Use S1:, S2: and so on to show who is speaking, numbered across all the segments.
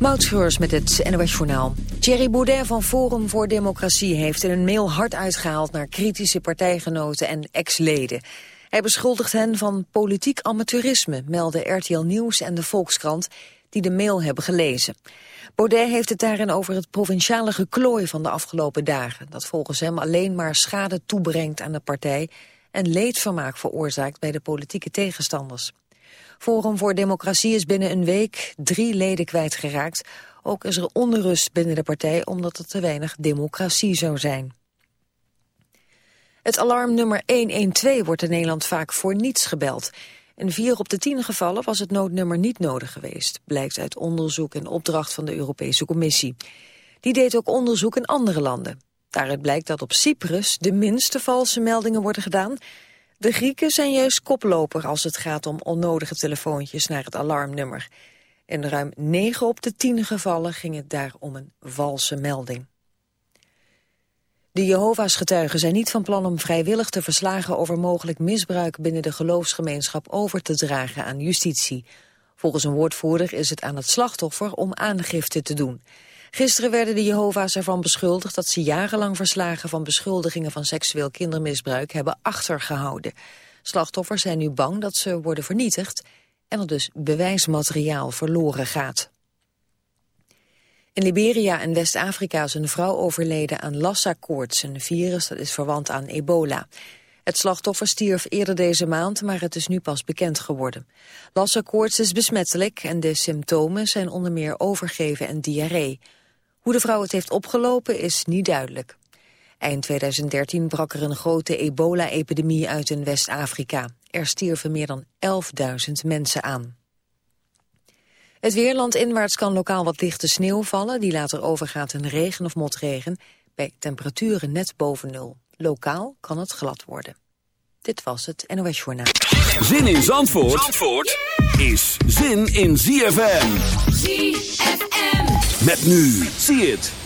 S1: Moutschreurs met het NOS Journaal. Thierry Baudet van Forum voor Democratie heeft in een mail hard uitgehaald naar kritische partijgenoten en ex-leden. Hij beschuldigt hen van politiek amateurisme, melden RTL Nieuws en de Volkskrant, die de mail hebben gelezen. Baudet heeft het daarin over het provinciale geklooi van de afgelopen dagen, dat volgens hem alleen maar schade toebrengt aan de partij en leedvermaak veroorzaakt bij de politieke tegenstanders. Forum voor Democratie is binnen een week drie leden kwijtgeraakt. Ook is er onrust binnen de partij omdat er te weinig democratie zou zijn. Het alarmnummer 112 wordt in Nederland vaak voor niets gebeld. In vier op de tien gevallen was het noodnummer niet nodig geweest, blijkt uit onderzoek en opdracht van de Europese Commissie. Die deed ook onderzoek in andere landen. Daaruit blijkt dat op Cyprus de minste valse meldingen worden gedaan de Grieken zijn juist koploper als het gaat om onnodige telefoontjes naar het alarmnummer. In ruim 9 op de 10 gevallen ging het daar om een valse melding. De Jehovah's getuigen zijn niet van plan om vrijwillig te verslagen over mogelijk misbruik binnen de geloofsgemeenschap over te dragen aan justitie. Volgens een woordvoerder is het aan het slachtoffer om aangifte te doen. Gisteren werden de Jehovah's ervan beschuldigd dat ze jarenlang verslagen van beschuldigingen van seksueel kindermisbruik hebben achtergehouden. Slachtoffers zijn nu bang dat ze worden vernietigd en er dus bewijsmateriaal verloren gaat. In Liberia en West-Afrika is een vrouw overleden aan Lassa-koorts, een virus dat is verwant aan ebola. Het slachtoffer stierf eerder deze maand, maar het is nu pas bekend geworden. Lassa-koorts is besmettelijk en de symptomen zijn onder meer overgeven en diarree. Hoe de vrouw het heeft opgelopen is niet duidelijk. Eind 2013 brak er een grote ebola-epidemie uit in West-Afrika. Er stierven meer dan 11.000 mensen aan. Het weerland inwaarts kan lokaal wat lichte sneeuw vallen... die later overgaat in regen of motregen... bij temperaturen net boven nul. Lokaal kan het glad worden. Dit was het NOS Journaal.
S2: Zin in Zandvoort, Zandvoort is zin in ZFM.
S3: ZFM.
S2: Met nu, zie het.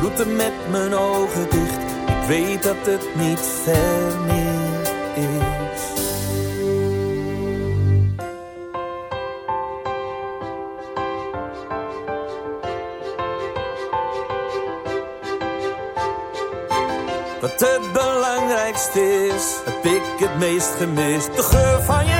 S4: route met mijn ogen dicht. Ik weet dat het niet ver is. Wat het belangrijkste is, heb ik het meest gemist. De geur van je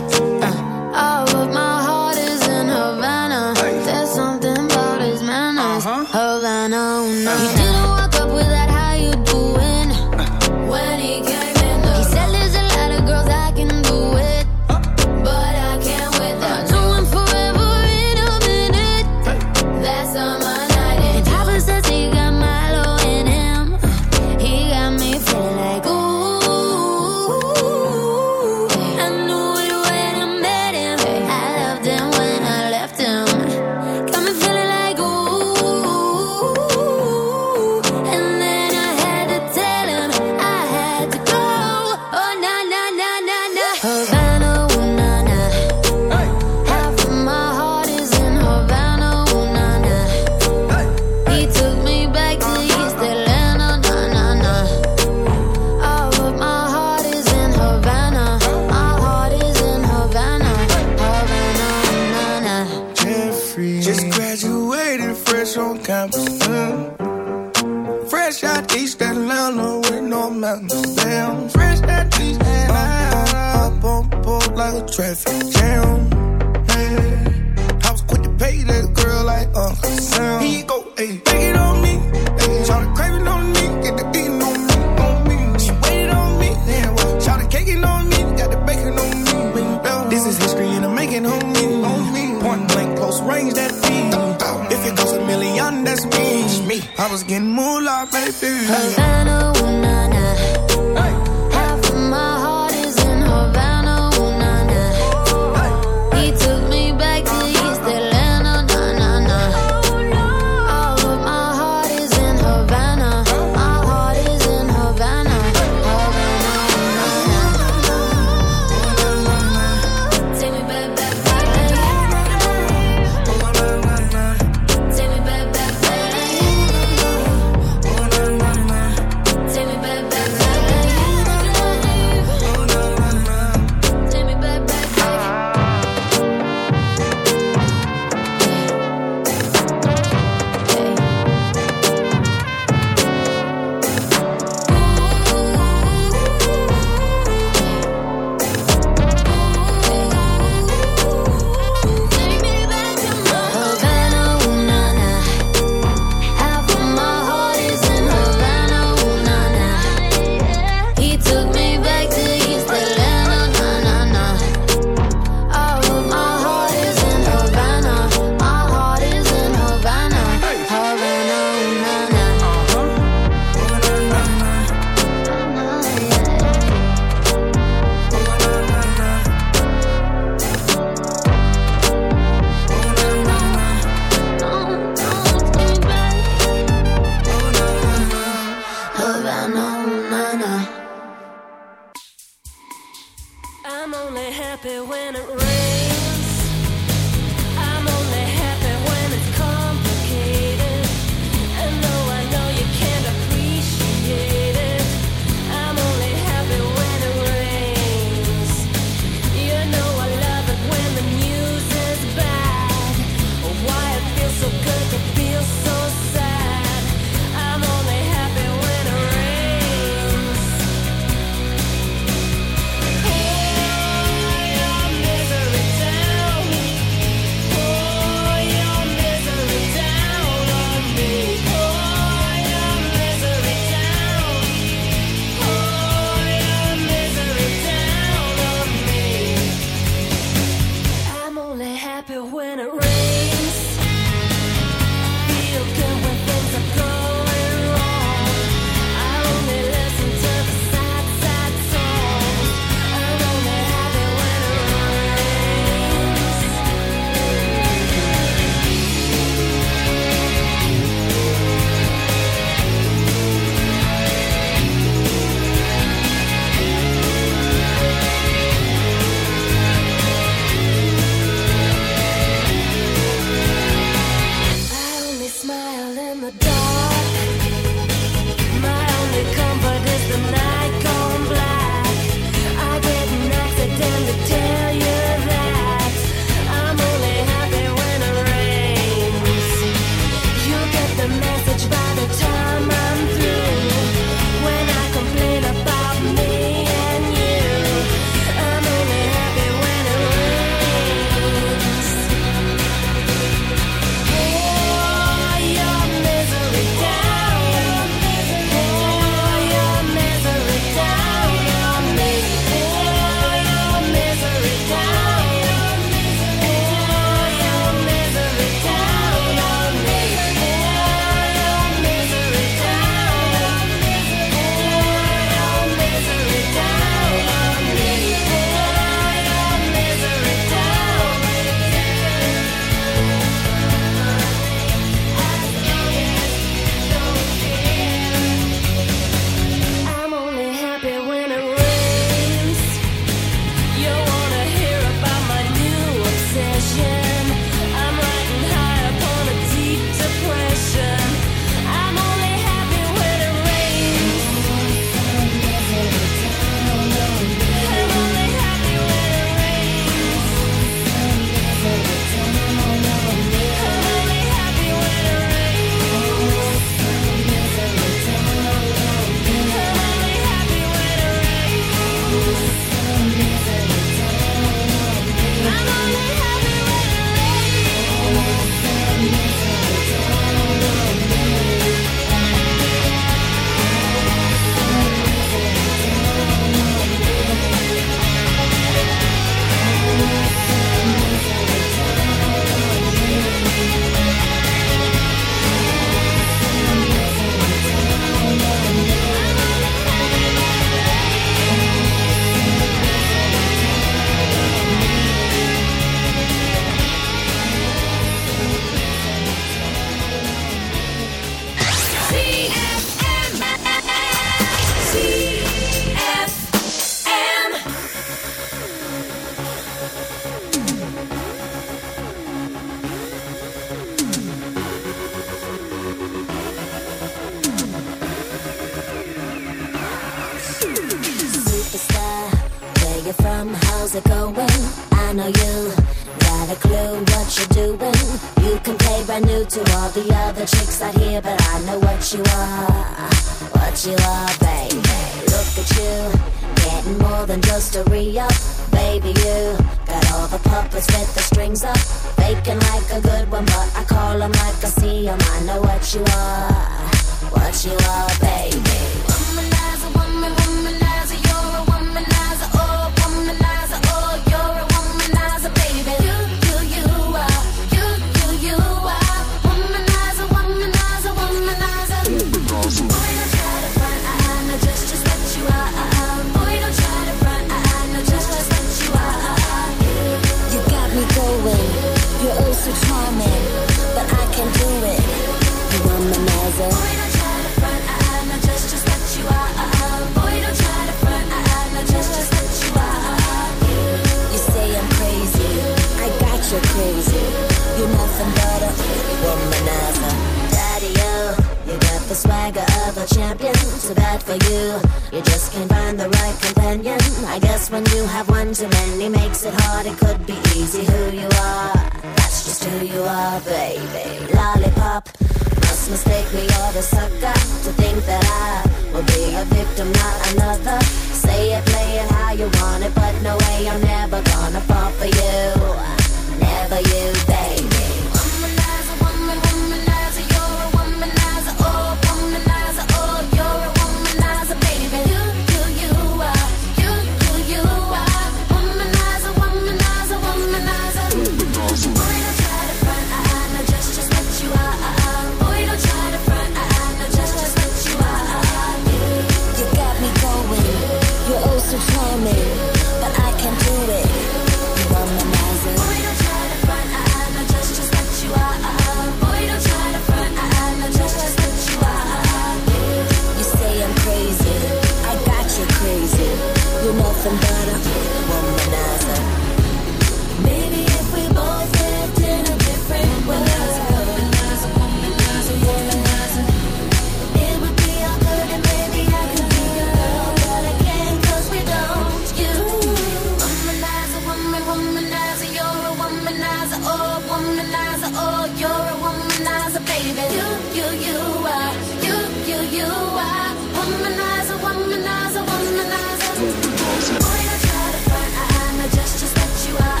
S3: oh, womanizer, oh, you're a womanizer, baby. You, you, you are, you, you, you are, womanizer, womanizer, womanizer. Boy, don't try to front, I, know just, just what you are.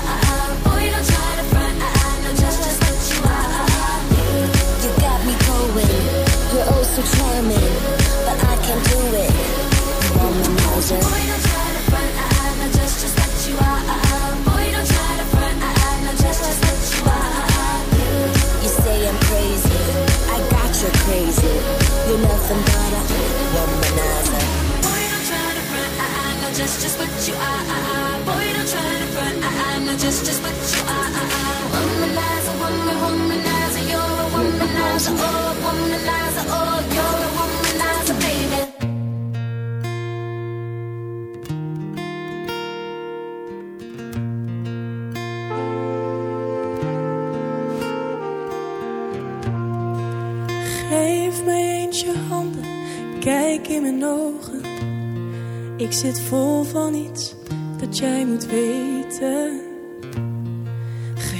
S3: Boy, don't try to front, I, know just, just what you are. You got me going, you're oh so charming.
S2: Geef me eentje handen, kijk in mijn ogen. Ik zit vol van iets dat jij moet weten.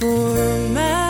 S2: for my